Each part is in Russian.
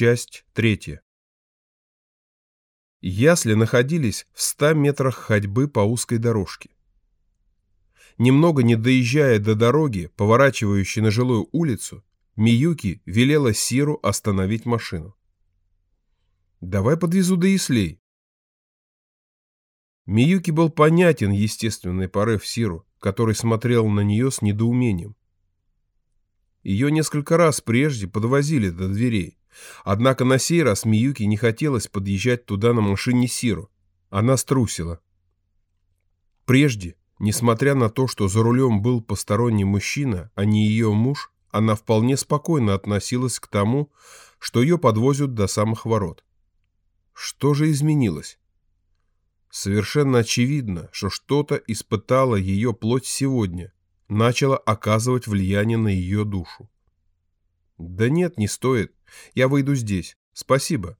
Часть третья. Ясли находились в ста метрах ходьбы по узкой дорожке. Немного не доезжая до дороги, поворачивающей на жилую улицу, Миюки велела Сиру остановить машину. «Давай подвезу до Яслей». Миюки был понятен естественный порыв Сиру, который смотрел на нее с недоумением. Ее несколько раз прежде подвозили до дверей. Однако на сей раз Миюки не хотелось подъезжать туда на машине Сиру. Она струсила. Прежде, несмотря на то, что за рулем был посторонний мужчина, а не ее муж, она вполне спокойно относилась к тому, что ее подвозят до самых ворот. Что же изменилось? Совершенно очевидно, что что-то испытало ее плоть сегодня, начало оказывать влияние на ее душу. «Да нет, не стоит. Я выйду здесь. Спасибо».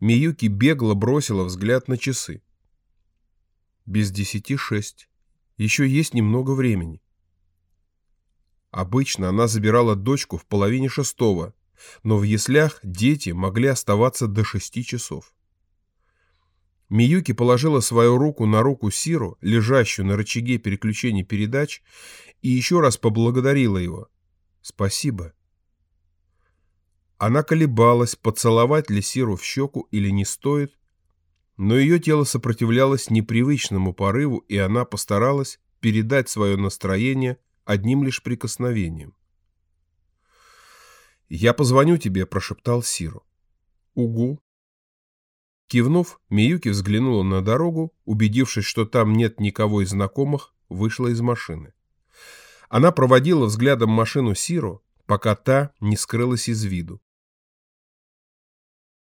Миюки бегло бросила взгляд на часы. Без десяти шесть. Еще есть немного времени. Обычно она забирала дочку в половине шестого, но в яслях дети могли оставаться до шести часов. Миюки положила свою руку на руку Сиру, лежащую на рычаге переключения передач, и еще раз поблагодарила его. «Спасибо». Она колебалась, поцеловать ли Сиру в щеку или не стоит, но ее тело сопротивлялось непривычному порыву, и она постаралась передать свое настроение одним лишь прикосновением. «Я позвоню тебе», — прошептал Сиру. «Угу». Кивнув, Миюки взглянула на дорогу, убедившись, что там нет никого из знакомых, вышла из машины. Она проводила взглядом машину Сиру, пока та не скрылась из виду.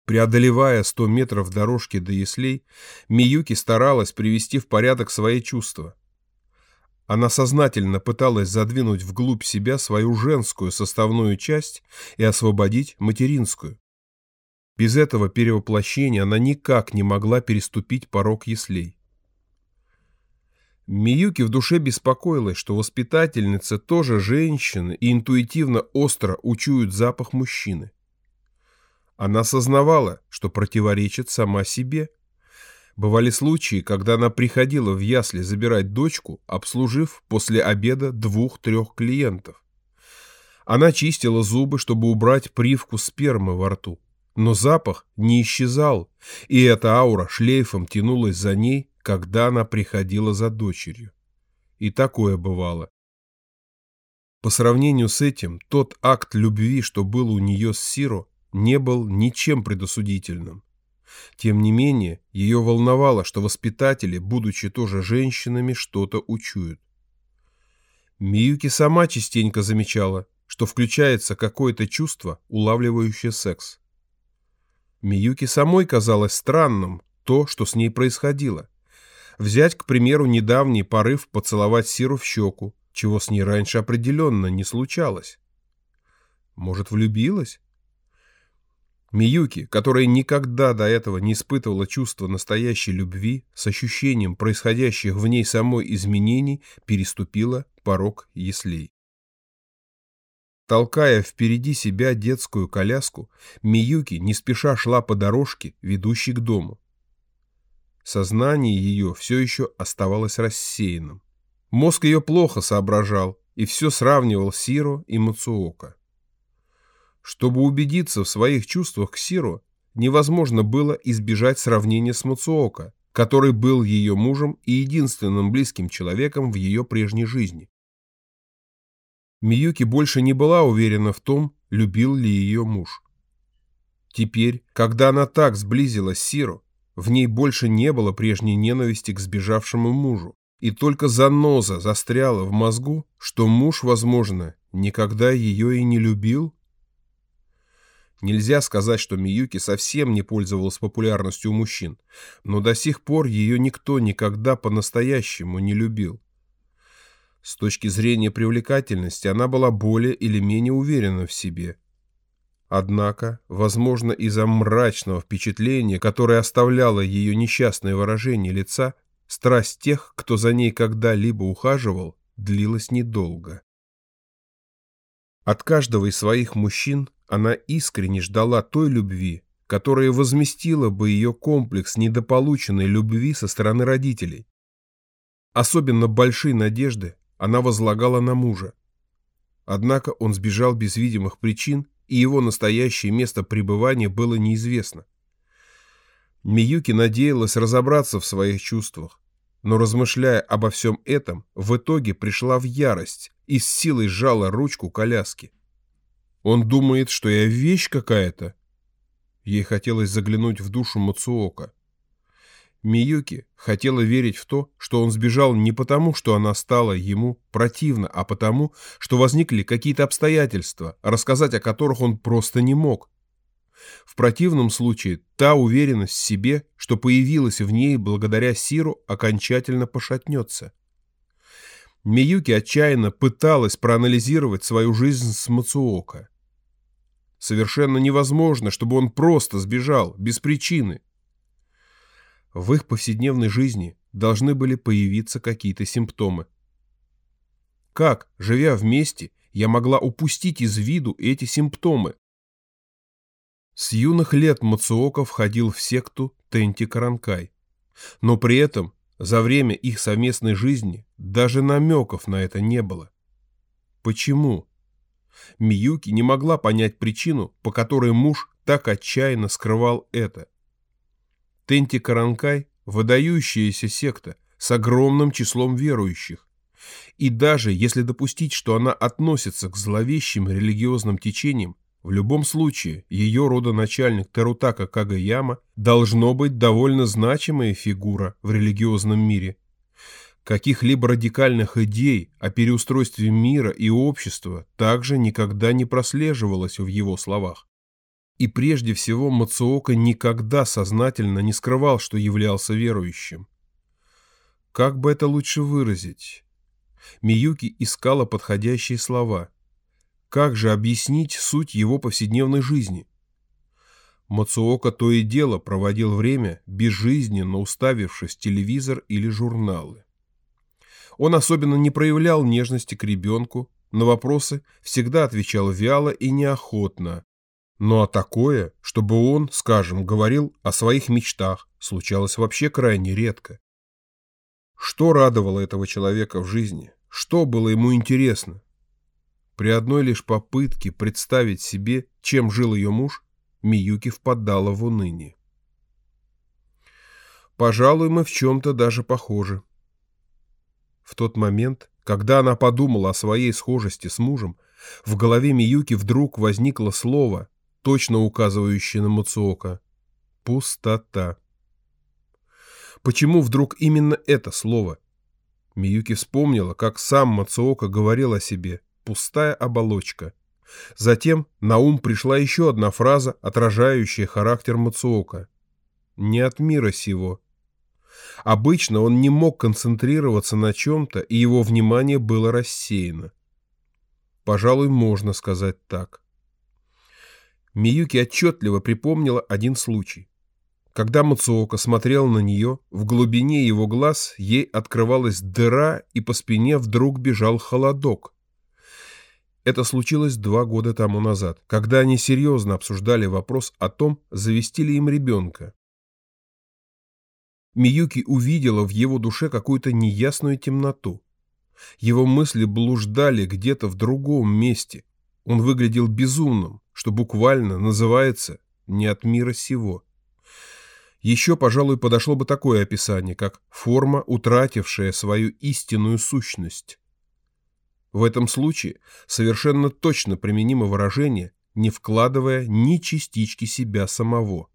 Преодолевая сто метров дорожки до яслей, Миюки старалась привести в порядок свои чувства. Она сознательно пыталась задвинуть вглубь себя свою женскую составную часть и освободить материнскую. Без этого перевоплощения она никак не могла переступить порог яслей. Миюки в душе беспокоилась, что воспитательницы тоже женщины и интуитивно остро учуют запах мужчины. Она сознавала, что противоречит сама себе – Бывали случаи, когда она приходила в ясли забирать дочку, обслужив после обеда двух-трех клиентов. Она чистила зубы, чтобы убрать привкус спермы во рту. Но запах не исчезал, и эта аура шлейфом тянулась за ней, когда она приходила за дочерью. И такое бывало. По сравнению с этим, тот акт любви, что был у нее с Сиро, не был ничем предосудительным. Тем не менее, ее волновало, что воспитатели, будучи тоже женщинами, что-то учуют. Миюки сама частенько замечала, что включается какое-то чувство, улавливающее секс. Миюки самой казалось странным то, что с ней происходило. Взять, к примеру, недавний порыв поцеловать Сиру в щеку, чего с ней раньше определенно не случалось. Может, влюбилась? Миюки, которая никогда до этого не испытывала чувства настоящей любви, с ощущением происходящих в ней самой изменений, переступила порог яслей. Толкая впереди себя детскую коляску, Миюки не спеша шла по дорожке, ведущей к дому. Сознание ее все еще оставалось рассеянным. Мозг ее плохо соображал и все сравнивал Сиро и Мацуока. Чтобы убедиться в своих чувствах к Сиру, невозможно было избежать сравнения с Мацуока, который был ее мужем и единственным близким человеком в ее прежней жизни. Миюки больше не была уверена в том, любил ли ее муж. Теперь, когда она так сблизилась с Сиру, в ней больше не было прежней ненависти к сбежавшему мужу, и только заноза застряла в мозгу, что муж, возможно, никогда ее и не любил. Нельзя сказать, что Миюки совсем не пользовалась популярностью у мужчин, но до сих пор ее никто никогда по-настоящему не любил. С точки зрения привлекательности она была более или менее уверена в себе. Однако, возможно, из-за мрачного впечатления, которое оставляло ее несчастное выражение лица, страсть тех, кто за ней когда-либо ухаживал, длилась недолго. От каждого из своих мужчин она искренне ждала той любви, которая возместила бы ее комплекс недополученной любви со стороны родителей. Особенно большие надежды она возлагала на мужа. Однако он сбежал без видимых причин, и его настоящее место пребывания было неизвестно. Миюки надеялась разобраться в своих чувствах, но, размышляя обо всем этом, в итоге пришла в ярость и с силой сжала ручку коляски. «Он думает, что я вещь какая-то?» Ей хотелось заглянуть в душу Мацуока. Миюки хотела верить в то, что он сбежал не потому, что она стала ему противна, а потому, что возникли какие-то обстоятельства, рассказать о которых он просто не мог. В противном случае та уверенность в себе, что появилась в ней благодаря Сиру, окончательно пошатнется. Миюки отчаянно пыталась проанализировать свою жизнь с Мацуока. Совершенно невозможно, чтобы он просто сбежал, без причины. В их повседневной жизни должны были появиться какие-то симптомы. Как, живя вместе, я могла упустить из виду эти симптомы? С юных лет Мацуока входил в секту Тенти Каранкай, но при этом за время их совместной жизни даже намеков на это не было. Почему? Миюки не могла понять причину, по которой муж так отчаянно скрывал это. Тенти Каранкай – выдающаяся секта с огромным числом верующих. И даже если допустить, что она относится к зловещим религиозным течениям, в любом случае ее родоначальник Тарутака Кагаяма должно быть довольно значимая фигура в религиозном мире. Каких-либо радикальных идей о переустройстве мира и общества также никогда не прослеживалось в его словах. И прежде всего Мацуока никогда сознательно не скрывал, что являлся верующим. Как бы это лучше выразить? Миюки искала подходящие слова. Как же объяснить суть его повседневной жизни? Мацуока то и дело проводил время, безжизненно уставившись телевизор или журналы. Он особенно не проявлял нежности к ребенку, на вопросы всегда отвечал вяло и неохотно, ну а такое, чтобы он, скажем, говорил о своих мечтах, случалось вообще крайне редко. Что радовало этого человека в жизни? Что было ему интересно? При одной лишь попытке представить себе, чем жил ее муж, Миюки впадала в уныние. Пожалуй, мы в чем-то даже похожи. В тот момент, когда она подумала о своей схожести с мужем, в голове Миюки вдруг возникло слово, точно указывающий на Муцуока. Пустота. Почему вдруг именно это слово? Миюки вспомнила, как сам Мацуока говорил о себе «пустая оболочка». Затем на ум пришла еще одна фраза, отражающая характер Мацуока. «Не от мира сего». Обычно он не мог концентрироваться на чем-то, и его внимание было рассеяно. Пожалуй, можно сказать так. Миюки отчетливо припомнила один случай. Когда Мацуока смотрел на нее, в глубине его глаз ей открывалась дыра, и по спине вдруг бежал холодок. Это случилось два года тому назад, когда они серьезно обсуждали вопрос о том, завести ли им ребенка. Миюки увидела в его душе какую-то неясную темноту. Его мысли блуждали где-то в другом месте. Он выглядел безумным, что буквально называется «не от мира сего». Еще, пожалуй, подошло бы такое описание, как «форма, утратившая свою истинную сущность». В этом случае совершенно точно применимо выражение, не вкладывая ни частички себя самого.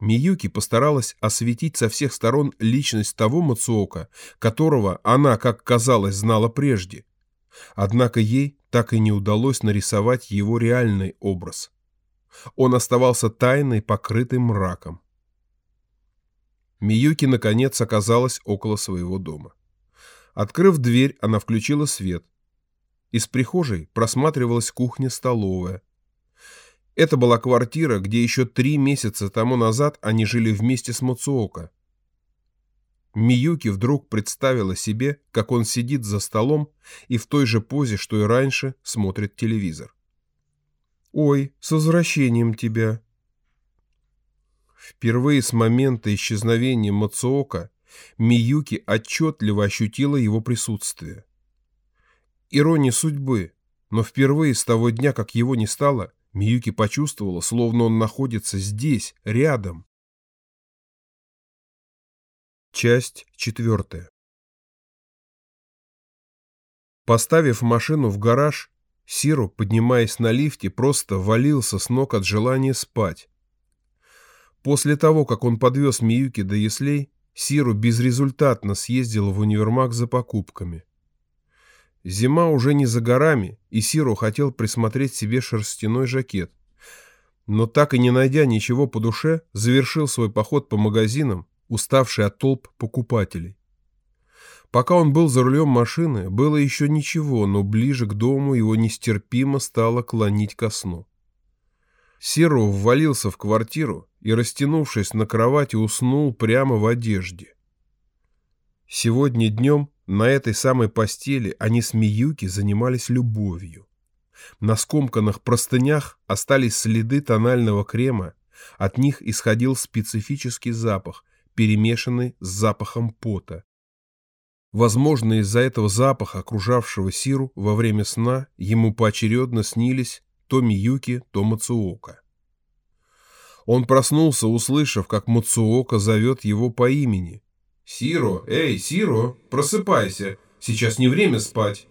Миюки постаралась осветить со всех сторон личность того Мацуока, которого она, как казалось, знала прежде. Однако ей так и не удалось нарисовать его реальный образ. Он оставался тайной, покрытым мраком. Миюки, наконец, оказалась около своего дома. Открыв дверь, она включила свет. Из прихожей просматривалась кухня-столовая. Это была квартира, где еще три месяца тому назад они жили вместе с Мацуока. Миюки вдруг представила себе, как он сидит за столом и в той же позе, что и раньше, смотрит телевизор. «Ой, с возвращением тебя!» Впервые с момента исчезновения Мацуока Миюки отчетливо ощутила его присутствие. Ирония судьбы, но впервые с того дня, как его не стало, Миюки почувствовала, словно он находится здесь, рядом. Часть четвертая. Поставив машину в гараж, Сиру, поднимаясь на лифте, просто валился с ног от желания спать. После того, как он подвез Миюки до яслей, Сиру безрезультатно съездил в универмаг за покупками. Зима уже не за горами, и Сиру хотел присмотреть себе шерстяной жакет. Но так и не найдя ничего по душе, завершил свой поход по магазинам, уставший от толп покупателей. Пока он был за рулем машины, было еще ничего, но ближе к дому его нестерпимо стало клонить ко сну. Сиру ввалился в квартиру и, растянувшись на кровати, уснул прямо в одежде. Сегодня днем на этой самой постели они с Миюки занимались любовью. На скомканных простынях остались следы тонального крема, от них исходил специфический запах, перемешанный с запахом пота. Возможно, из-за этого запаха, окружавшего Сиру во время сна, ему поочередно снились то Миюки, то Мацуока. Он проснулся, услышав, как Мацуока зовет его по имени. «Сиро, эй, Сиро, просыпайся, сейчас не время спать».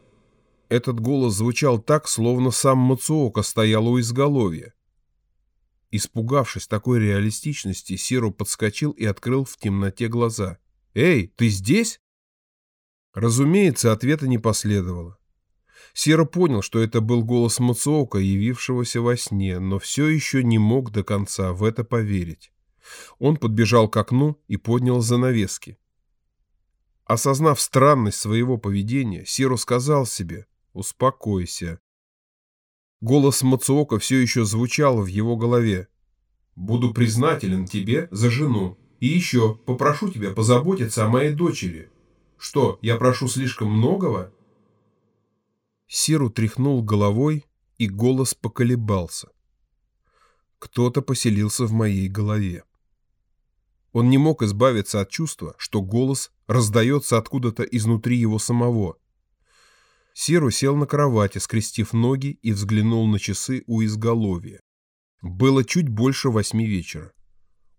Этот голос звучал так, словно сам Мацуока стоял у изголовья. Испугавшись такой реалистичности, Сиру подскочил и открыл в темноте глаза. «Эй, ты здесь?» Разумеется, ответа не последовало. Сиро понял, что это был голос Мацуока, явившегося во сне, но все еще не мог до конца в это поверить. Он подбежал к окну и поднял занавески. Осознав странность своего поведения, Сиро сказал себе «Успокойся». Голос Мацуока все еще звучал в его голове. «Буду признателен тебе за жену. И еще попрошу тебя позаботиться о моей дочери. Что, я прошу слишком многого?» Сиру тряхнул головой, и голос поколебался. Кто-то поселился в моей голове. Он не мог избавиться от чувства, что голос раздается откуда-то изнутри его самого, Сиру сел на кровати, скрестив ноги и взглянул на часы у изголовья. Было чуть больше восьми вечера.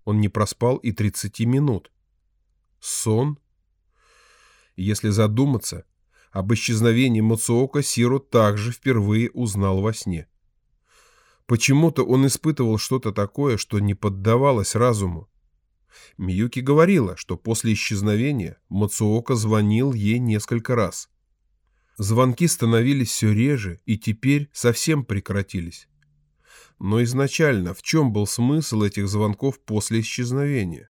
Он не проспал и тридцати минут. Сон? Если задуматься, об исчезновении Мацуока Сиру также впервые узнал во сне. Почему-то он испытывал что-то такое, что не поддавалось разуму. Миюки говорила, что после исчезновения Мацуока звонил ей несколько раз. Звонки становились все реже и теперь совсем прекратились. Но изначально в чем был смысл этих звонков после исчезновения?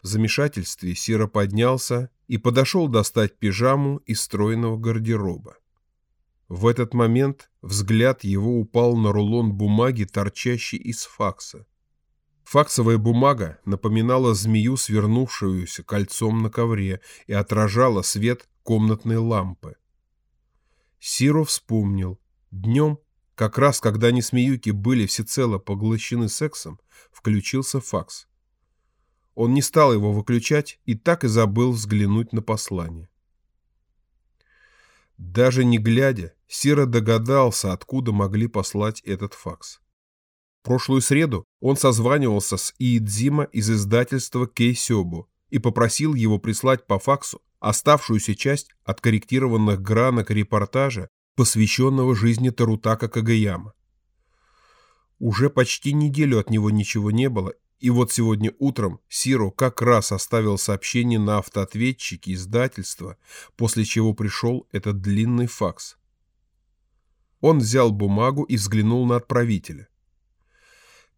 В замешательстве Сира поднялся и подошел достать пижаму из стройного гардероба. В этот момент взгляд его упал на рулон бумаги, торчащий из факса. Факсовая бумага напоминала змею, свернувшуюся кольцом на ковре, и отражала свет комнатной лампы. Сиро вспомнил. Днем, как раз когда Миюки были всецело поглощены сексом, включился факс. Он не стал его выключать и так и забыл взглянуть на послание. Даже не глядя, Сира догадался, откуда могли послать этот факс. Прошлую среду он созванивался с Иидзима из издательства Кейсёбу и попросил его прислать по факсу оставшуюся часть откорректированных гранок репортажа, посвященного жизни Тарутака Кагаяма. Уже почти неделю от него ничего не было, и вот сегодня утром Сиро как раз оставил сообщение на автоответчике издательства, после чего пришел этот длинный факс. Он взял бумагу и взглянул на отправителя.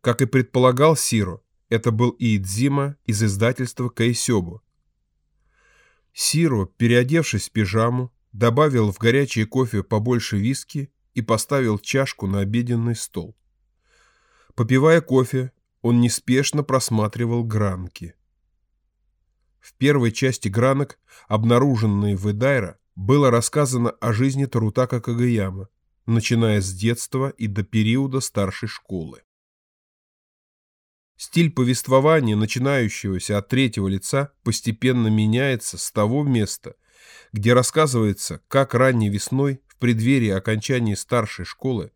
Как и предполагал Сиро, это был Иидзима из издательства Кайсёбу, Сиро, переодевшись в пижаму, добавил в горячее кофе побольше виски и поставил чашку на обеденный стол. Попивая кофе, он неспешно просматривал гранки. В первой части гранок, обнаруженной в Эдайра, было рассказано о жизни Тарутака Кагаяма, начиная с детства и до периода старшей школы. Стиль повествования, начинающегося от третьего лица, постепенно меняется с того места, где рассказывается, как ранней весной, в преддверии окончания старшей школы,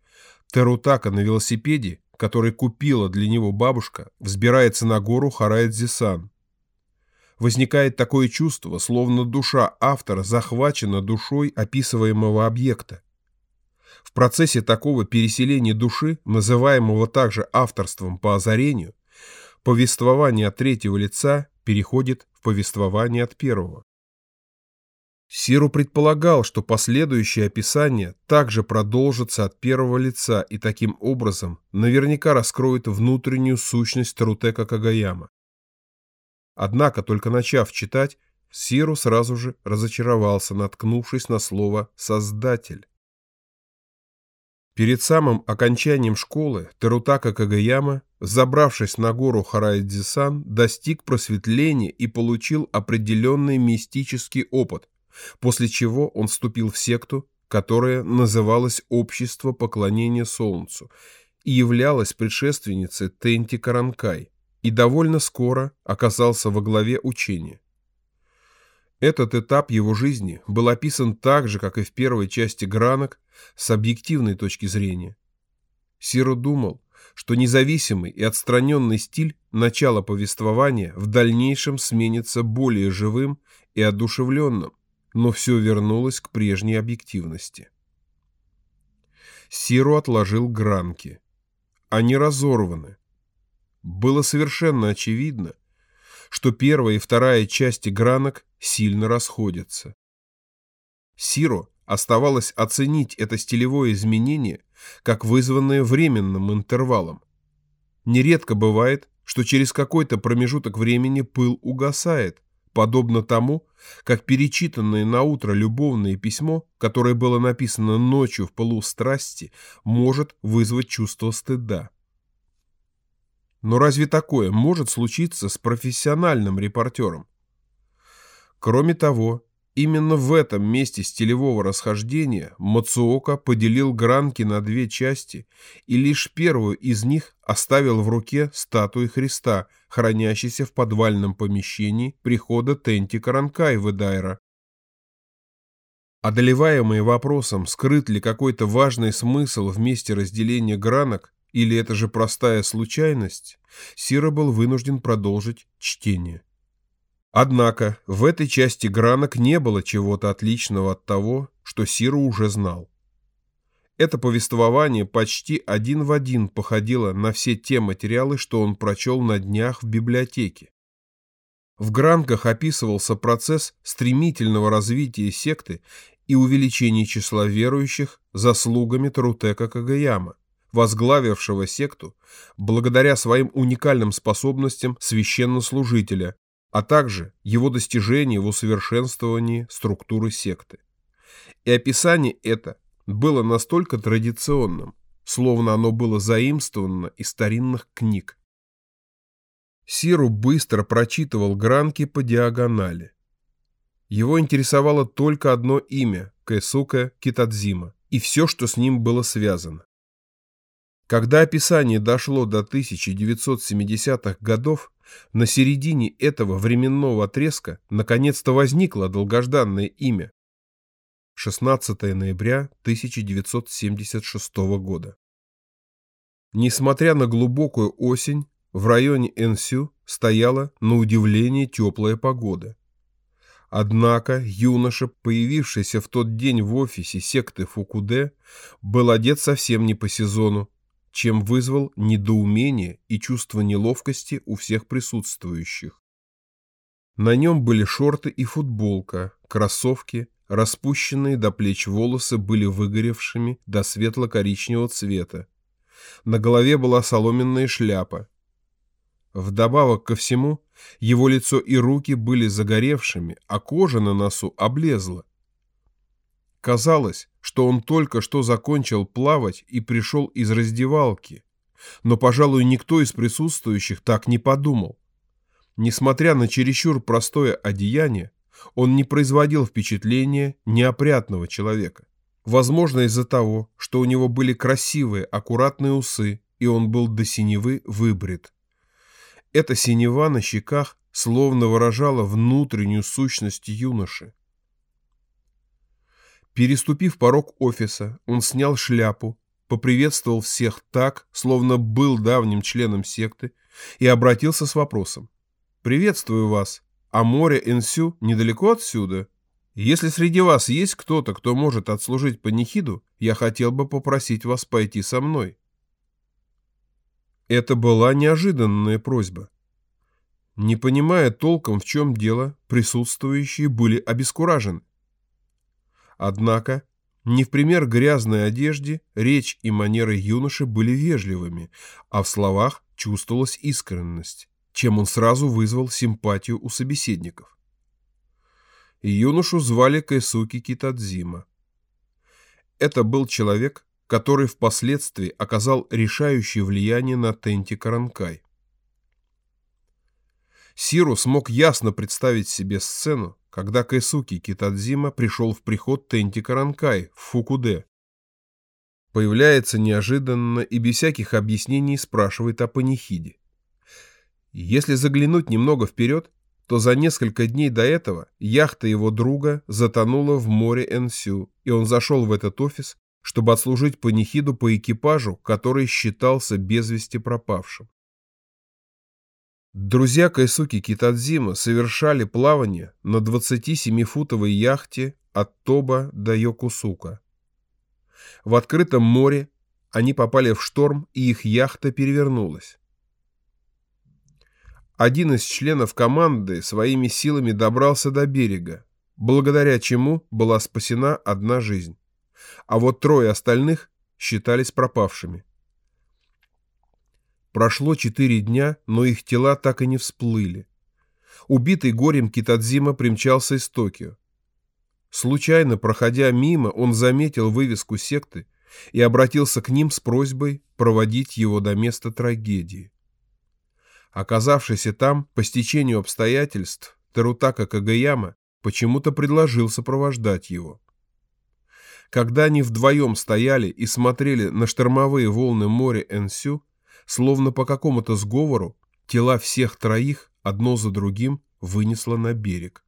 Терутака на велосипеде, который купила для него бабушка, взбирается на гору Хараэдзисан. Возникает такое чувство, словно душа автора захвачена душой описываемого объекта. В процессе такого переселения души, называемого также авторством по озарению, повествование от третьего лица переходит в повествование от первого. Сиру предполагал, что последующее описание также продолжится от первого лица и таким образом наверняка раскроет внутреннюю сущность Тарутека Кагаяма. Однако, только начав читать, Сиру сразу же разочаровался, наткнувшись на слово «создатель». Перед самым окончанием школы Терутака Кагаяма, забравшись на гору Харайдзисан, достиг просветления и получил определенный мистический опыт, после чего он вступил в секту, которая называлась «Общество поклонения Солнцу» и являлась предшественницей Тенти Каранкай, и довольно скоро оказался во главе учения. Этот этап его жизни был описан так же, как и в первой части «Гранок», с объективной точки зрения. Сиро думал, что независимый и отстраненный стиль начала повествования в дальнейшем сменится более живым и одушевленным, но все вернулось к прежней объективности. Сиру отложил гранки. Они разорваны. Было совершенно очевидно, что первая и вторая части гранок сильно расходятся. Сиро оставалось оценить это стилевое изменение как вызванное временным интервалом. Нередко бывает, что через какой-то промежуток времени пыл угасает, подобно тому, как перечитанное на утро любовное письмо, которое было написано ночью в полу страсти, может вызвать чувство стыда. Но разве такое может случиться с профессиональным репортером? Кроме того, именно в этом месте стилевого расхождения Мацуока поделил гранки на две части и лишь первую из них оставил в руке статуи Христа, хранящейся в подвальном помещении прихода Тенти Каранкай в Эдайра. Одолеваемый вопросом, скрыт ли какой-то важный смысл в месте разделения гранок, или это же простая случайность, Сира был вынужден продолжить чтение. Однако в этой части гранок не было чего-то отличного от того, что Сиру уже знал. Это повествование почти один в один походило на все те материалы, что он прочел на днях в библиотеке. В гранках описывался процесс стремительного развития секты и увеличения числа верующих заслугами Тарутека Кагаяма, возглавившего секту благодаря своим уникальным способностям священнослужителя, а также его достижения в усовершенствовании структуры секты. И описание это было настолько традиционным, словно оно было заимствовано из старинных книг. Сиру быстро прочитывал гранки по диагонали. Его интересовало только одно имя – Кэсука Китадзима, и все, что с ним было связано. Когда описание дошло до 1970-х годов, на середине этого временного отрезка наконец-то возникло долгожданное имя 16 ноября 1976 года. Несмотря на глубокую осень, в районе Энсю стояла, на удивление, теплая погода. Однако юноша, появившийся в тот день в офисе секты Фукуде, был одет совсем не по сезону, чем вызвал недоумение и чувство неловкости у всех присутствующих. На нем были шорты и футболка, кроссовки, Распущенные до плеч волосы были выгоревшими до светло-коричневого цвета. На голове была соломенная шляпа. Вдобавок ко всему, его лицо и руки были загоревшими, а кожа на носу облезла. Казалось, что он только что закончил плавать и пришел из раздевалки. Но, пожалуй, никто из присутствующих так не подумал. несмотря на чересчур простое одеяние, он не производил впечатления неопрятного человека. Возможно, из-за того, что у него были красивые, аккуратные усы, и он был до синевы выбрит. Эта синева на щеках словно выражала внутреннюю сущность юноши. Переступив порог офиса, он снял шляпу, поприветствовал всех так, словно был давним членом секты, и обратился с вопросом. «Приветствую вас. А море Энсю недалеко отсюда? Если среди вас есть кто-то, кто может отслужить панихиду, я хотел бы попросить вас пойти со мной». Это была неожиданная просьба. Не понимая толком, в чем дело, присутствующие были обескуражены. Однако, не в пример грязной одежде, речь и манеры юноши были вежливыми, а в словах чувствовалась искренность, чем он сразу вызвал симпатию у собеседников. Юношу звали Кайсуки Китадзима. Это был человек, который впоследствии оказал решающее влияние на Тенти Каранкай. Сиру смог ясно представить себе сцену, когда Кайсуки Китадзима пришел в приход Тенти Каранкай в Фукуде. Появляется неожиданно и без всяких объяснений спрашивает о панихиде. Если заглянуть немного вперед, то за несколько дней до этого яхта его друга затонула в море Энсю, и он зашел в этот офис, чтобы отслужить панихиду по экипажу, который считался без вести пропавшим. Друзья Кайсуки Китадзима совершали плавание на 27-футовой яхте от Тоба до Йокусука. В открытом море они попали в шторм, и их яхта перевернулась. Один из членов команды своими силами добрался до берега, благодаря чему была спасена одна жизнь. А вот трое остальных считались пропавшими. Прошло четыре дня, но их тела так и не всплыли. Убитый горем Китадзима примчался из Токио. Случайно, проходя мимо, он заметил вывеску секты и обратился к ним с просьбой проводить его до места трагедии. Оказавшийся там, по стечению обстоятельств, Тарутака Кагаяма почему-то предложил сопровождать его. Когда они вдвоем стояли и смотрели на штормовые волны моря Энсю, Словно по какому-то сговору тела всех троих одно за другим вынесло на берег.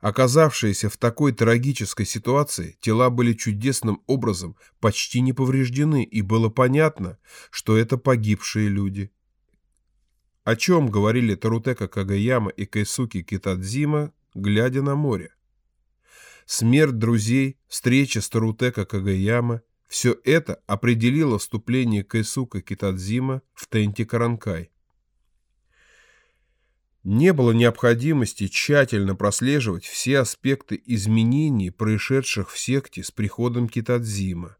Оказавшиеся в такой трагической ситуации, тела были чудесным образом почти не повреждены, и было понятно, что это погибшие люди. О чем говорили Тарутека Кагаяма и Кайсуки Китадзима, глядя на море? Смерть друзей, встреча с Тарутека Кагаяма, все это определило вступление Кайсука Китадзима в Тенти Каранкай. Не было необходимости тщательно прослеживать все аспекты изменений, происшедших в секте с приходом Китадзима.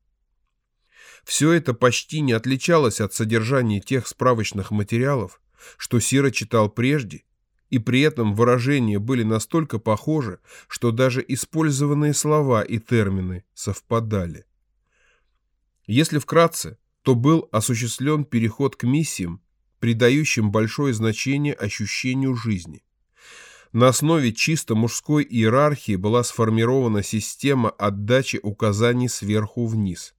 Все это почти не отличалось от содержания тех справочных материалов, что Сира читал прежде, и при этом выражения были настолько похожи, что даже использованные слова и термины совпадали. Если вкратце, то был осуществлен переход к миссиям, придающим большое значение ощущению жизни. На основе чисто мужской иерархии была сформирована система отдачи указаний сверху вниз.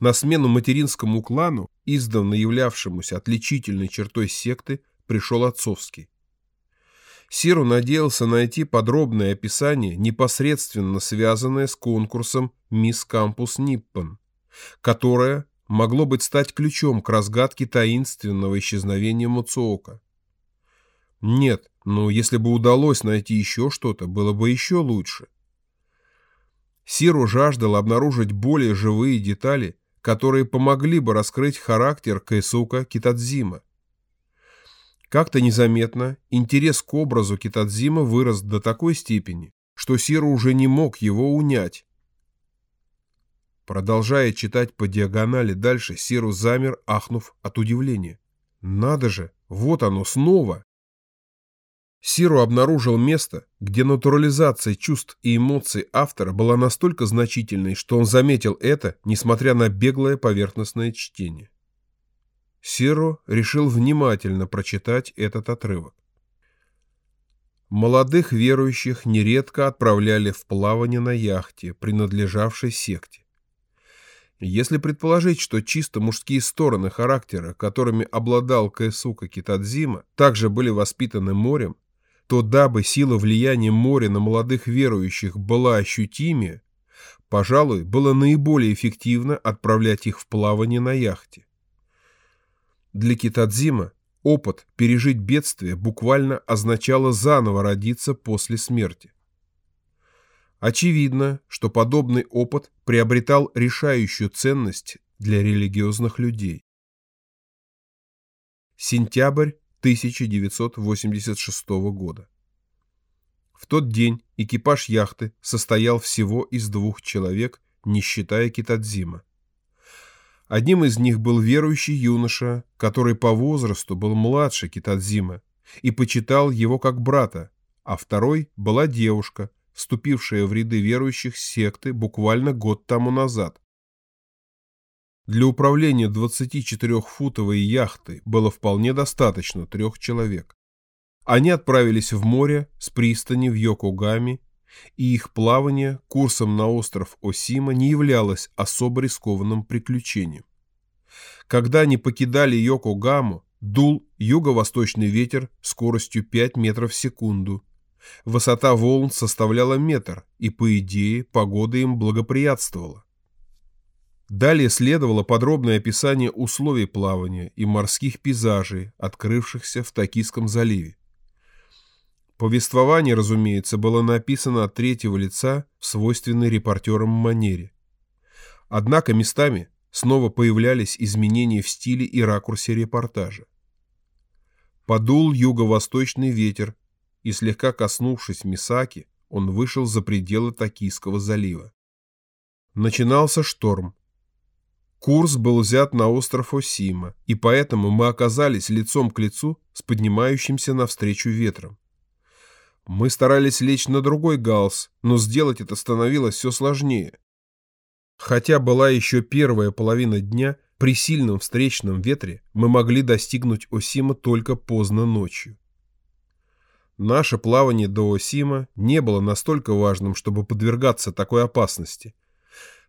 На смену материнскому клану, издавна являвшемуся отличительной чертой секты, пришел отцовский. Сиру надеялся найти подробное описание, непосредственно связанное с конкурсом «Мисс Кампус Ниппон», которое могло быть стать ключом к разгадке таинственного исчезновения Муцуока. Нет, но если бы удалось найти еще что-то, было бы еще лучше. Сиру жаждал обнаружить более живые детали, которые помогли бы раскрыть характер Кайсука Китадзима. Как-то незаметно интерес к образу Китадзима вырос до такой степени, что Сиру уже не мог его унять, Продолжая читать по диагонали дальше, Сиру замер, ахнув от удивления. «Надо же! Вот оно снова!» Сиру обнаружил место, где натурализация чувств и эмоций автора была настолько значительной, что он заметил это, несмотря на беглое поверхностное чтение. Сиро решил внимательно прочитать этот отрывок. Молодых верующих нередко отправляли в плавание на яхте, принадлежавшей секте. Если предположить, что чисто мужские стороны характера, которыми обладал Кэсука Китадзима, также были воспитаны морем, то дабы сила влияния моря на молодых верующих была ощутимее, пожалуй, было наиболее эффективно отправлять их в плавание на яхте. Для Китадзима Опыт пережить бедствие буквально означало заново родиться после смерти. Очевидно, что подобный опыт приобретал решающую ценность для религиозных людей. Сентябрь 1986 года. В тот день экипаж яхты состоял всего из двух человек, не считая Китадзима. Одним из них был верующий юноша, который по возрасту был младше Китадзима и почитал его как брата, а второй была девушка, вступившая в ряды верующих секты буквально год тому назад. Для управления 24-футовой яхтой было вполне достаточно трех человек. Они отправились в море с пристани в Йокогаме, и их плавание курсом на остров Осима не являлось особо рискованным приключением. Когда они покидали Йокогаму, дул юго-восточный ветер скоростью 5 метров в секунду. Высота волн составляла метр, и, по идее, погода им благоприятствовала. Далее следовало подробное описание условий плавания и морских пейзажей, открывшихся в Токийском заливе. Повествование, разумеется, было написано от третьего лица в свойственной репортерам манере. Однако местами снова появлялись изменения в стиле и ракурсе репортажа. Подул юго-восточный ветер, и слегка коснувшись Мисаки, он вышел за пределы Токийского залива. Начинался шторм. Курс был взят на остров Осима, и поэтому мы оказались лицом к лицу с поднимающимся навстречу ветром. Мы старались лечь на другой галс, но сделать это становилось все сложнее. Хотя была еще первая половина дня, при сильном встречном ветре мы могли достигнуть Осима только поздно ночью. Наше плавание до Осима не было настолько важным, чтобы подвергаться такой опасности.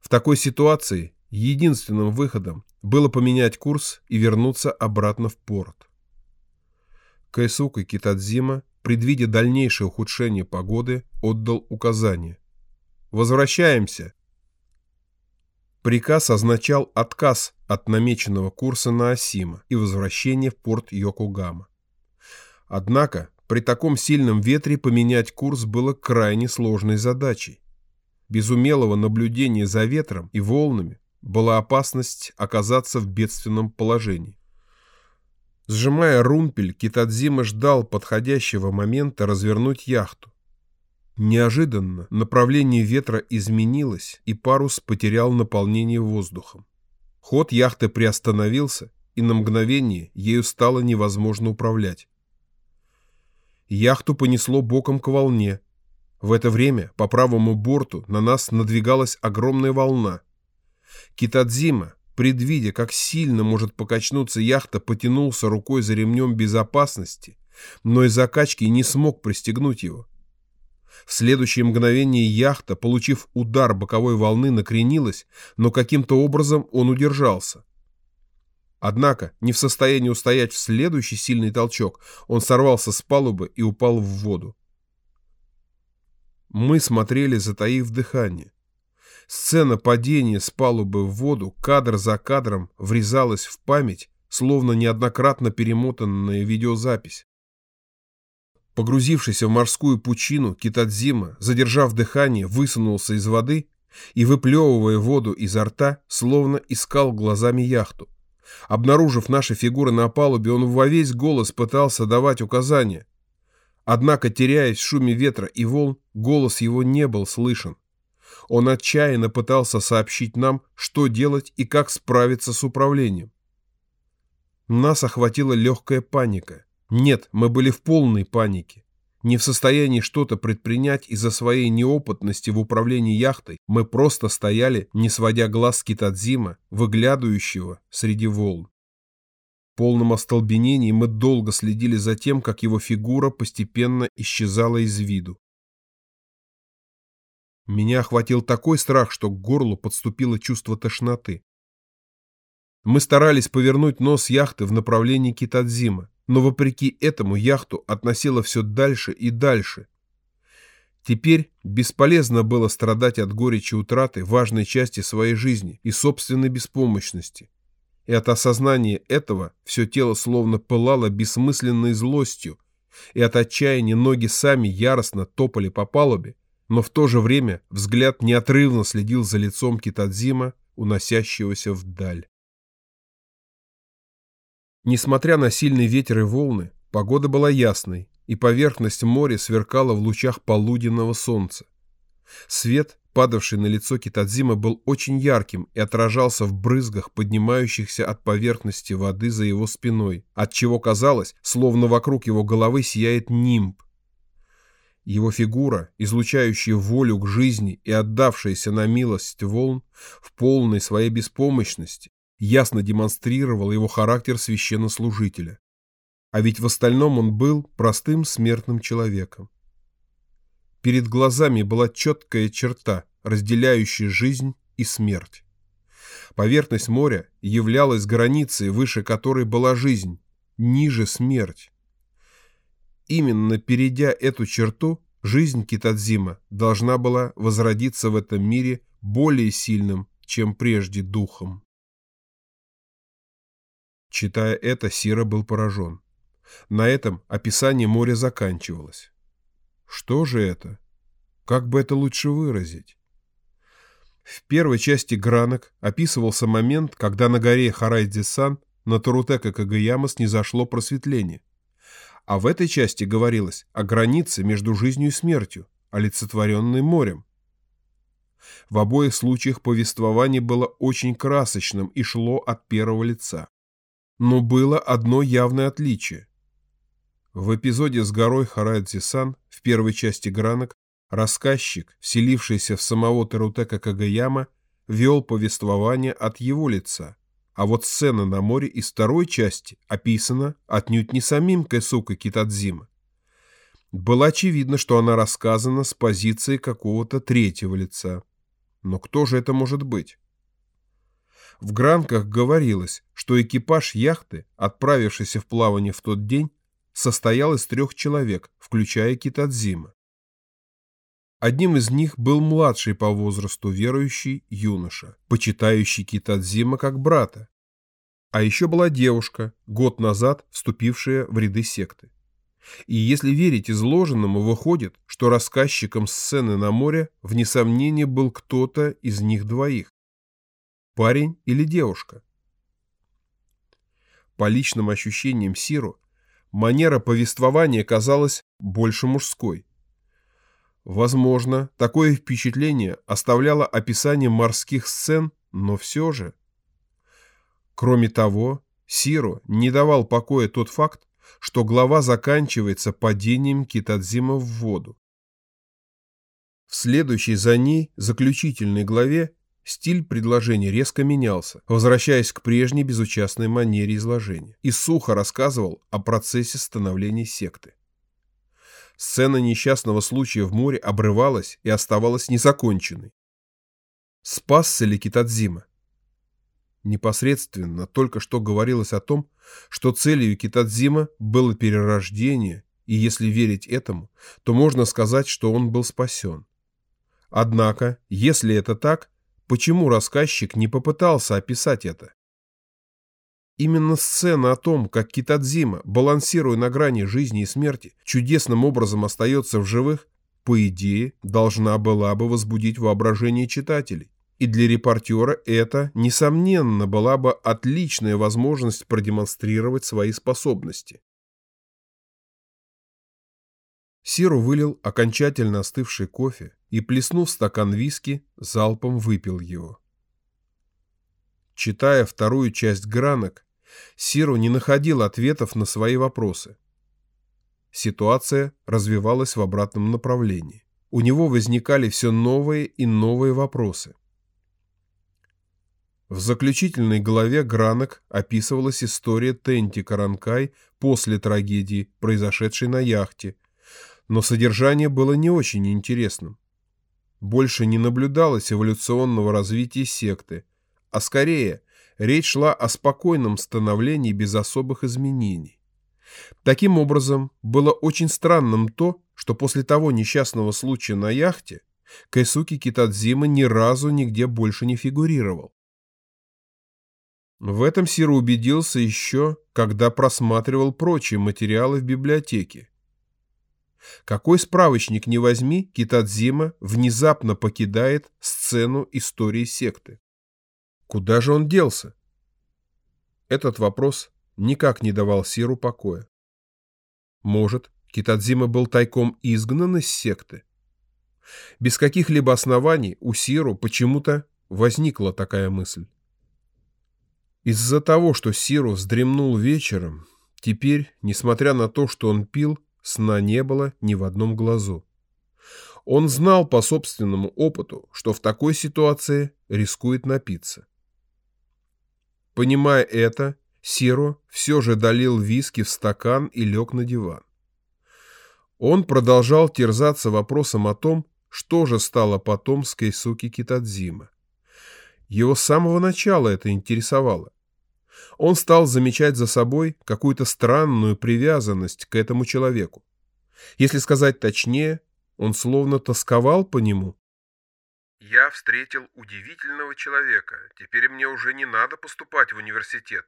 В такой ситуации единственным выходом было поменять курс и вернуться обратно в порт. Кайсука Китадзима предвидя дальнейшее ухудшение погоды, отдал указание. «Возвращаемся!» Приказ означал отказ от намеченного курса на Осима и возвращение в порт Йокогама. Однако при таком сильном ветре поменять курс было крайне сложной задачей. Без умелого наблюдения за ветром и волнами была опасность оказаться в бедственном положении. Сжимая румпель, Китадзима ждал подходящего момента развернуть яхту. Неожиданно направление ветра изменилось, и парус потерял наполнение воздухом. Ход яхты приостановился, и на мгновение ею стало невозможно управлять. Яхту понесло боком к волне. В это время по правому борту на нас надвигалась огромная волна. Китадзима, предвидя, как сильно может покачнуться яхта, потянулся рукой за ремнем безопасности, но из закачки не смог пристегнуть его. В следующее мгновение яхта, получив удар боковой волны, накренилась, но каким-то образом он удержался. Однако, не в состоянии устоять в следующий сильный толчок, он сорвался с палубы и упал в воду. Мы смотрели, затаив дыхание. Сцена падения с палубы в воду кадр за кадром врезалась в память, словно неоднократно перемотанная видеозапись. Погрузившись в морскую пучину, Китадзима, задержав дыхание, высунулся из воды и, выплевывая воду изо рта, словно искал глазами яхту. Обнаружив наши фигуры на палубе, он во весь голос пытался давать указания. Однако, теряясь в шуме ветра и волн, голос его не был слышен. Он отчаянно пытался сообщить нам, что делать и как справиться с управлением. Нас охватила легкая паника. Нет, мы были в полной панике. Не в состоянии что-то предпринять из-за своей неопытности в управлении яхтой, мы просто стояли, не сводя глаз с Китадзима, выглядывающего среди волн. полном остолбенении мы долго следили за тем, как его фигура постепенно исчезала из виду. Меня охватил такой страх, что к горлу подступило чувство тошноты. Мы старались повернуть нос яхты в направлении Китадзима, но вопреки этому яхту относило все дальше и дальше. Теперь бесполезно было страдать от горечи утраты важной части своей жизни и собственной беспомощности и от осознания этого все тело словно пылало бессмысленной злостью, и от отчаяния ноги сами яростно топали по палубе, но в то же время взгляд неотрывно следил за лицом Китадзима, уносящегося вдаль. Несмотря на сильный ветер и волны, погода была ясной, и поверхность моря сверкала в лучах полуденного солнца. Свет падавший на лицо Китадзима, был очень ярким и отражался в брызгах, поднимающихся от поверхности воды за его спиной, отчего казалось, словно вокруг его головы сияет нимб. Его фигура, излучающая волю к жизни и отдавшаяся на милость волн, в полной своей беспомощности, ясно демонстрировала его характер священнослужителя. А ведь в остальном он был простым смертным человеком. Перед глазами была четкая черта, разделяющая жизнь и смерть. Поверхность моря являлась границей, выше которой была жизнь, ниже смерть. Именно перейдя эту черту, жизнь Китадзима должна была возродиться в этом мире более сильным, чем прежде духом. Читая это, Сира был поражен. На этом описание моря заканчивалось. Что же это? Как бы это лучше выразить? В первой части «Гранок» описывался момент, когда на горе Харайдзи-сан на Турутека Кагаяма снизошло просветление. А в этой части говорилось о границе между жизнью и смертью, олицетворенной морем. В обоих случаях повествование было очень красочным и шло от первого лица. Но было одно явное отличие. В эпизоде с горой Харайдзи-сан в первой части «Гранок» рассказчик, вселившийся в самого Терутека Кагаяма, вел повествование от его лица, а вот сцена на море из второй части описана отнюдь не самим Кэсука Китадзима. Было очевидно, что она рассказана с позиции какого-то третьего лица. Но кто же это может быть? В Гранках говорилось, что экипаж яхты, отправившийся в плавание в тот день, состоял из трех человек, включая Китадзима. Одним из них был младший по возрасту верующий юноша, почитающий Китадзима как брата. А еще была девушка, год назад вступившая в ряды секты. И если верить изложенному, выходит, что рассказчиком сцены на море, вне сомнения, был кто-то из них двоих. Парень или девушка. По личным ощущениям Сиру, манера повествования казалась больше мужской. Возможно, такое впечатление оставляло описание морских сцен, но все же. Кроме того, Сиро не давал покоя тот факт, что глава заканчивается падением Китадзима в воду. В следующей за ней, заключительной главе, стиль предложения резко менялся, возвращаясь к прежней безучастной манере изложения, и сухо рассказывал о процессе становления секты. Сцена несчастного случая в море обрывалась и оставалась незаконченной. Спасся ли Китадзима? Непосредственно только что говорилось о том, что целью Китадзима было перерождение, и если верить этому, то можно сказать, что он был спасен. Однако, если это так, почему рассказчик не попытался описать это? Именно сцена о том, как Китадзима, балансируя на грани жизни и смерти, чудесным образом остается в живых, по идее, должна была бы возбудить воображение читателей. И для репортера это, несомненно, была бы отличная возможность продемонстрировать свои способности. Сиру вылил окончательно остывший кофе и, плеснув стакан виски, залпом выпил его. Читая вторую часть гранок, Сиру не находил ответов на свои вопросы. Ситуация развивалась в обратном направлении. У него возникали все новые и новые вопросы. В заключительной главе Гранок описывалась история Тенти Каранкай после трагедии, произошедшей на яхте, но содержание было не очень интересным. Больше не наблюдалось эволюционного развития секты, а скорее речь шла о спокойном становлении без особых изменений. Таким образом, было очень странным то, что после того несчастного случая на яхте Кайсуки Китадзима ни разу нигде больше не фигурировал. В этом Сиро убедился еще, когда просматривал прочие материалы в библиотеке. Какой справочник не возьми, Китадзима внезапно покидает сцену истории секты. Куда же он делся? Этот вопрос никак не давал Сиру покоя. Может, Китадзима был тайком изгнан из секты? Без каких-либо оснований у Сиру почему-то возникла такая мысль. Из-за того, что Сиру вздремнул вечером, теперь, несмотря на то, что он пил, сна не было ни в одном глазу. Он знал по собственному опыту, что в такой ситуации рискует напиться. Понимая это, Сиро все же долил виски в стакан и лег на диван. Он продолжал терзаться вопросом о том, что же стало потом с Кейсуки Китадзима. Его с самого начала это интересовало. Он стал замечать за собой какую-то странную привязанность к этому человеку. Если сказать точнее, он словно тосковал по нему. «Я встретил удивительного человека. Теперь мне уже не надо поступать в университет».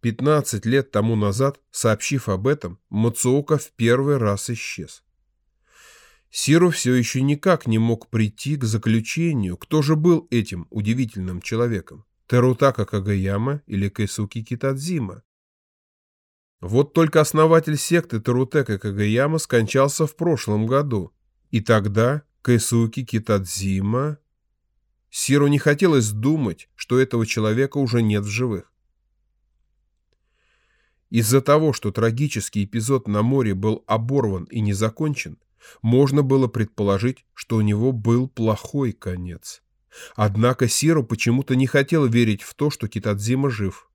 15 лет тому назад, сообщив об этом, Мацуока в первый раз исчез. Сиру все еще никак не мог прийти к заключению, кто же был этим удивительным человеком – Терутака Кагаяма или Кайсуки Китадзима. Вот только основатель секты Терутека Кагаяма скончался в прошлом году, и тогда Кайсуки Китадзима... Сиру не хотелось думать, что этого человека уже нет в живых. Из-за того, что трагический эпизод на море был оборван и не закончен, можно было предположить, что у него был плохой конец. Однако Сиру почему-то не хотел верить в то, что Китадзима жив.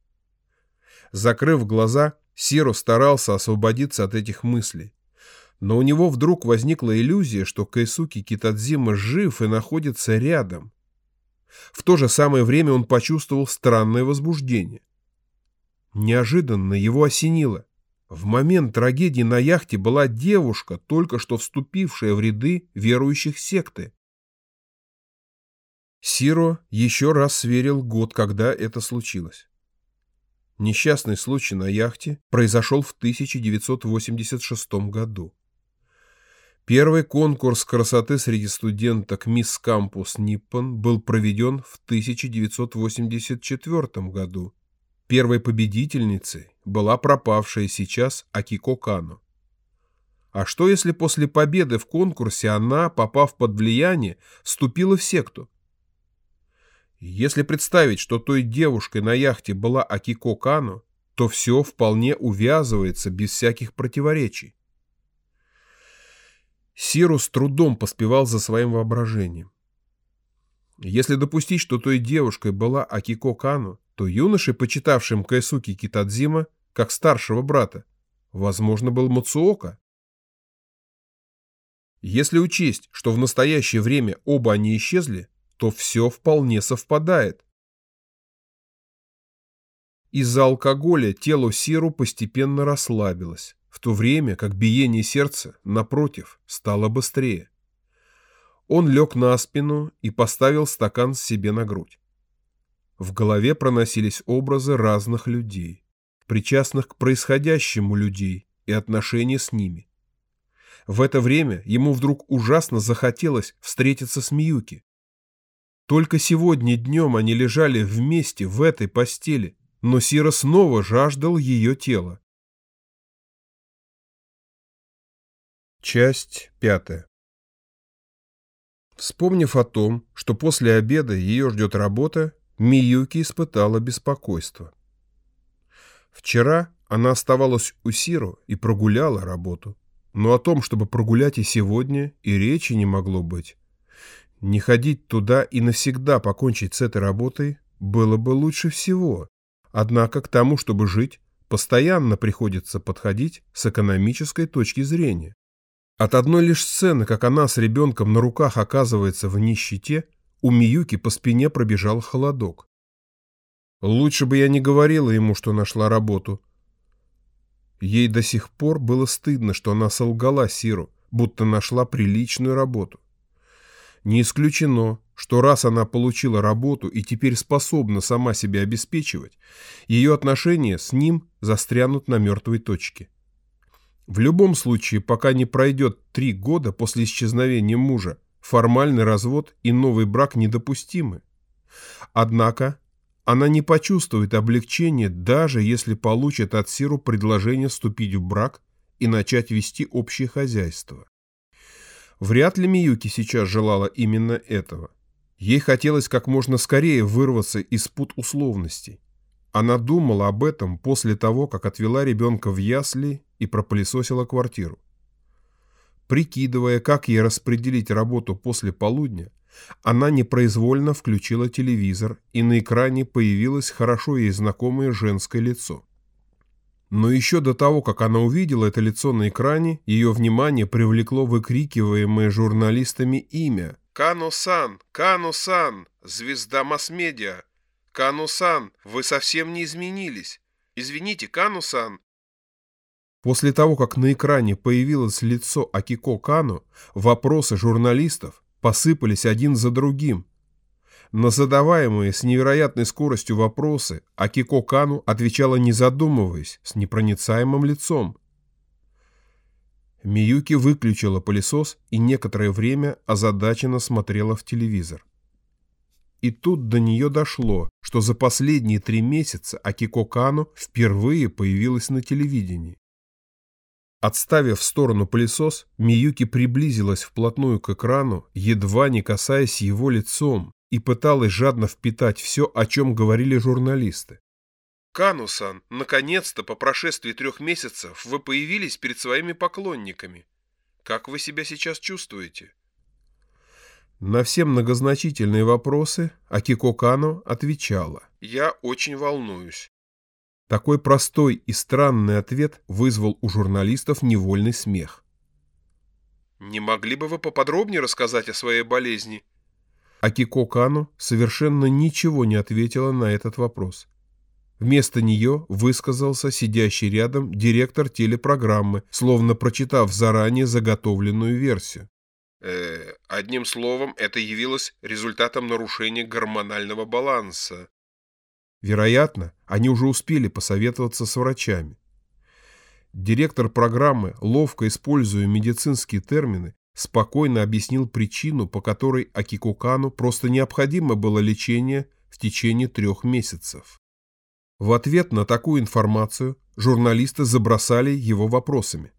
Закрыв глаза, Сиру старался освободиться от этих мыслей. Но у него вдруг возникла иллюзия, что Кайсуки Китадзима жив и находится рядом. В то же самое время он почувствовал странное возбуждение. Неожиданно его осенило. В момент трагедии на яхте была девушка, только что вступившая в ряды верующих секты. Сиро еще раз сверил год, когда это случилось. Несчастный случай на яхте произошел в 1986 году. Первый конкурс красоты среди студенток Мисс Кампус Ниппон был проведен в 1984 году. Первой победительницей была пропавшая сейчас Акико Кано. А что если после победы в конкурсе она, попав под влияние, вступила в секту? Если представить, что той девушкой на яхте была Акико Кано, то все вполне увязывается без всяких противоречий. Сиру с трудом поспевал за своим воображением. Если допустить, что той девушкой была Акико Кано, то юношей, почитавшим Кайсуки Китадзима, как старшего брата, возможно, был Мацуока. Если учесть, что в настоящее время оба они исчезли, то все вполне совпадает. Из-за алкоголя тело Сиру постепенно расслабилось, в то время как биение сердца, напротив, стало быстрее. Он лег на спину и поставил стакан себе на грудь. В голове проносились образы разных людей, причастных к происходящему людей и отношения с ними. В это время ему вдруг ужасно захотелось встретиться с Миюки. Только сегодня днем они лежали вместе в этой постели, но Сира снова жаждал ее тела. Часть пятая Вспомнив о том, что после обеда ее ждет работа, Миюки испытала беспокойство. Вчера она оставалась у Сиру и прогуляла работу, но о том, чтобы прогулять и сегодня, и речи не могло быть. Не ходить туда и навсегда покончить с этой работой было бы лучше всего. Однако к тому, чтобы жить, постоянно приходится подходить с экономической точки зрения. От одной лишь сцены, как она с ребенком на руках оказывается в нищете, у Миюки по спине пробежал холодок. Лучше бы я не говорила ему, что нашла работу. Ей до сих пор было стыдно, что она солгала Сиру, будто нашла приличную работу. Не исключено, что раз она получила работу и теперь способна сама себя обеспечивать, ее отношения с ним застрянут на мертвой точке. В любом случае, пока не пройдет три года после исчезновения мужа, формальный развод и новый брак недопустимы. Однако она не почувствует облегчения, даже если получит от Сиру предложение вступить в брак и начать вести общее хозяйство. Вряд ли Миюки сейчас желала именно этого. Ей хотелось как можно скорее вырваться из пут условностей. Она думала об этом после того, как отвела ребенка в ясли и пропылесосила квартиру. Прикидывая, как ей распределить работу после полудня, она непроизвольно включила телевизор, и на экране появилось хорошо ей знакомое женское лицо. Но еще до того, как она увидела это лицо на экране, ее внимание привлекло выкрикиваемое журналистами имя. «Кано-сан! Кано-сан! Звезда масс-медиа! Кану-сан, вы совсем не изменились. Извините, Кану-сан. После того, как на экране появилось лицо Акико Кану, вопросы журналистов посыпались один за другим. На задаваемые с невероятной скоростью вопросы Акико Кану отвечала не задумываясь, с непроницаемым лицом. Миюки выключила пылесос и некоторое время озадаченно смотрела в телевизор. И тут до нее дошло, что за последние три месяца Акико Кану впервые появилась на телевидении. Отставив в сторону пылесос, Миюки приблизилась вплотную к экрану, едва не касаясь его лицом, и пыталась жадно впитать все, о чем говорили журналисты. «Кану-сан, наконец-то, по прошествии трех месяцев, вы появились перед своими поклонниками. Как вы себя сейчас чувствуете?» На все многозначительные вопросы Акико Кано отвечала «Я очень волнуюсь». Такой простой и странный ответ вызвал у журналистов невольный смех. «Не могли бы вы поподробнее рассказать о своей болезни?» Акико Кано совершенно ничего не ответила на этот вопрос. Вместо нее высказался сидящий рядом директор телепрограммы, словно прочитав заранее заготовленную версию. Э, одним словом, это явилось результатом нарушения гормонального баланса. Вероятно, они уже успели посоветоваться с врачами. Директор программы, ловко используя медицинские термины, спокойно объяснил причину, по которой Акикукану просто необходимо было лечение в течение трех месяцев. В ответ на такую информацию журналисты забросали его вопросами.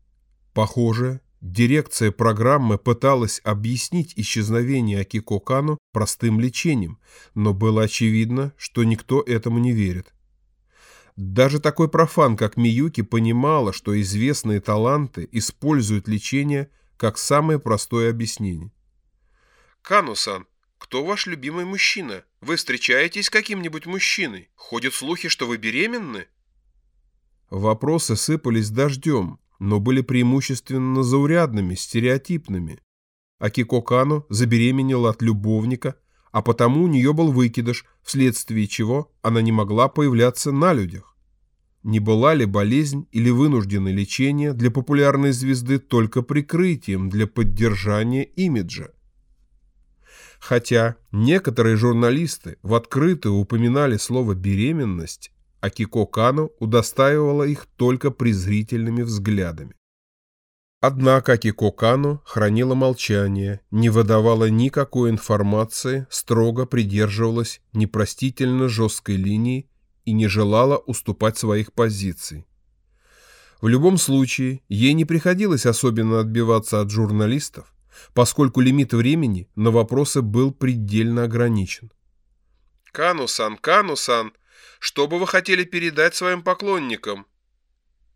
Похоже, Дирекция программы пыталась объяснить исчезновение Акико Кану простым лечением, но было очевидно, что никто этому не верит. Даже такой профан, как Миюки, понимала, что известные таланты используют лечение как самое простое объяснение. «Кану-сан, кто ваш любимый мужчина? Вы встречаетесь с каким-нибудь мужчиной? Ходят слухи, что вы беременны?» Вопросы сыпались дождем, но были преимущественно заурядными, стереотипными. Акико Кано забеременела от любовника, а потому у нее был выкидыш, вследствие чего она не могла появляться на людях. Не была ли болезнь или вынужденное лечение для популярной звезды только прикрытием для поддержания имиджа? Хотя некоторые журналисты в открытую упоминали слово «беременность», а Кико Кану удостаивала их только презрительными взглядами. Однако Кико Кану хранила молчание, не выдавала никакой информации, строго придерживалась непростительно жесткой линии и не желала уступать своих позиций. В любом случае, ей не приходилось особенно отбиваться от журналистов, поскольку лимит времени на вопросы был предельно ограничен. «Кану-сан, Кану-сан!» Что бы вы хотели передать своим поклонникам?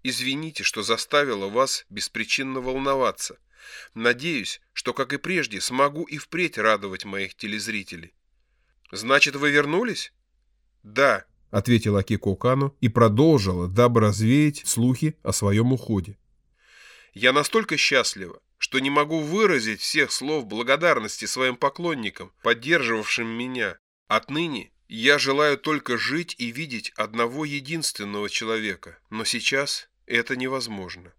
Извините, что заставила вас беспричинно волноваться. Надеюсь, что, как и прежде, смогу и впредь радовать моих телезрителей. Значит, вы вернулись? Да, ответила Акико Кану и продолжила, дабы развеять слухи о своем уходе. Я настолько счастлива, что не могу выразить всех слов благодарности своим поклонникам, поддерживавшим меня. Отныне я желаю только жить и видеть одного единственного человека, но сейчас это невозможно.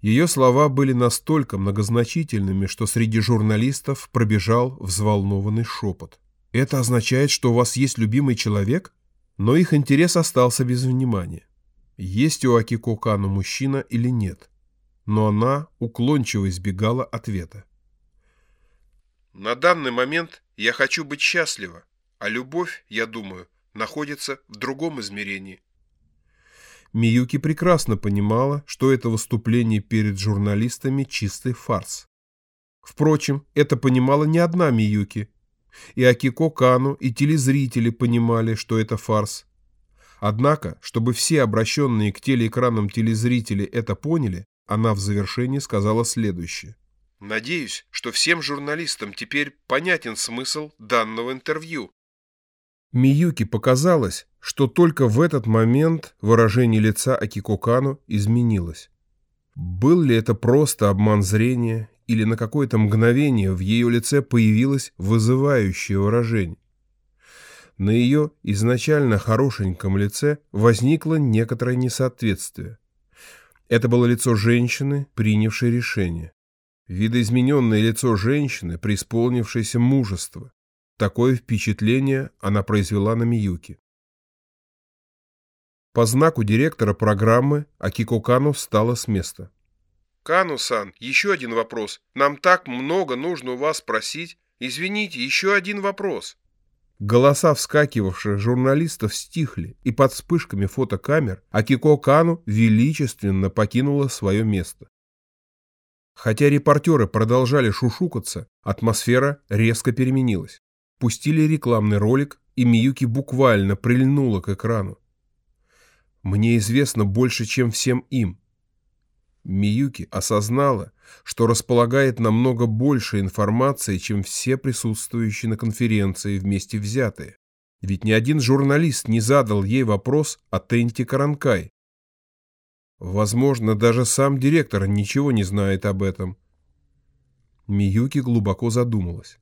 Ее слова были настолько многозначительными, что среди журналистов пробежал взволнованный шепот. «Это означает, что у вас есть любимый человек?» Но их интерес остался без внимания. Есть у Акико Кану мужчина или нет? Но она уклончиво избегала ответа. «На данный момент я хочу быть счастлива, а любовь, я думаю, находится в другом измерении». Миюки прекрасно понимала, что это выступление перед журналистами чистый фарс. Впрочем, это понимала не одна Миюки. И Акико Кану, и телезрители понимали, что это фарс. Однако, чтобы все обращенные к телеэкранам телезрители это поняли, она в завершении сказала следующее. «Надеюсь, что всем журналистам теперь понятен смысл данного интервью. Миюки показалось, что только в этот момент выражение лица Акико Кану изменилось. Был ли это просто обман зрения, или на какое-то мгновение в ее лице появилось вызывающее выражение? На ее изначально хорошеньком лице возникло некоторое несоответствие. Это было лицо женщины, принявшей решение. Видоизмененное лицо женщины, преисполнившейся мужества. Такое впечатление она произвела на Миюки. По знаку директора программы Акико Кану встала с места. «Кану-сан, еще один вопрос. Нам так много нужно у вас спросить. Извините, еще один вопрос». Голоса вскакивавших журналистов стихли, и под вспышками фотокамер Акико Кану величественно покинула свое место. Хотя репортеры продолжали шушукаться, атмосфера резко переменилась пустили рекламный ролик, и Миюки буквально прильнула к экрану. Мне известно больше, чем всем им. Миюки осознала, что располагает намного больше информации, чем все присутствующие на конференции вместе взятые. Ведь ни один журналист не задал ей вопрос о Тенте Каранкай. Возможно, даже сам директор ничего не знает об этом. Миюки глубоко задумалась.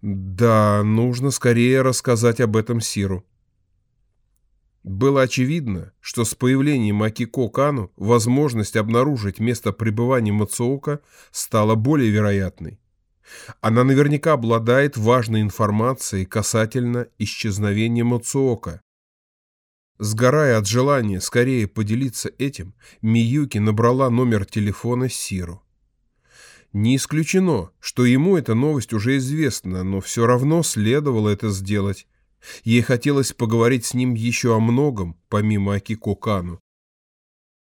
Да, нужно скорее рассказать об этом Сиру. Было очевидно, что с появлением Акико Кану возможность обнаружить место пребывания Мацуока стала более вероятной. Она наверняка обладает важной информацией касательно исчезновения Мацуока. Сгорая от желания скорее поделиться этим, Миюки набрала номер телефона Сиру. Не исключено, что ему эта новость уже известна, но все равно следовало это сделать. Ей хотелось поговорить с ним еще о многом, помимо Акико Кану.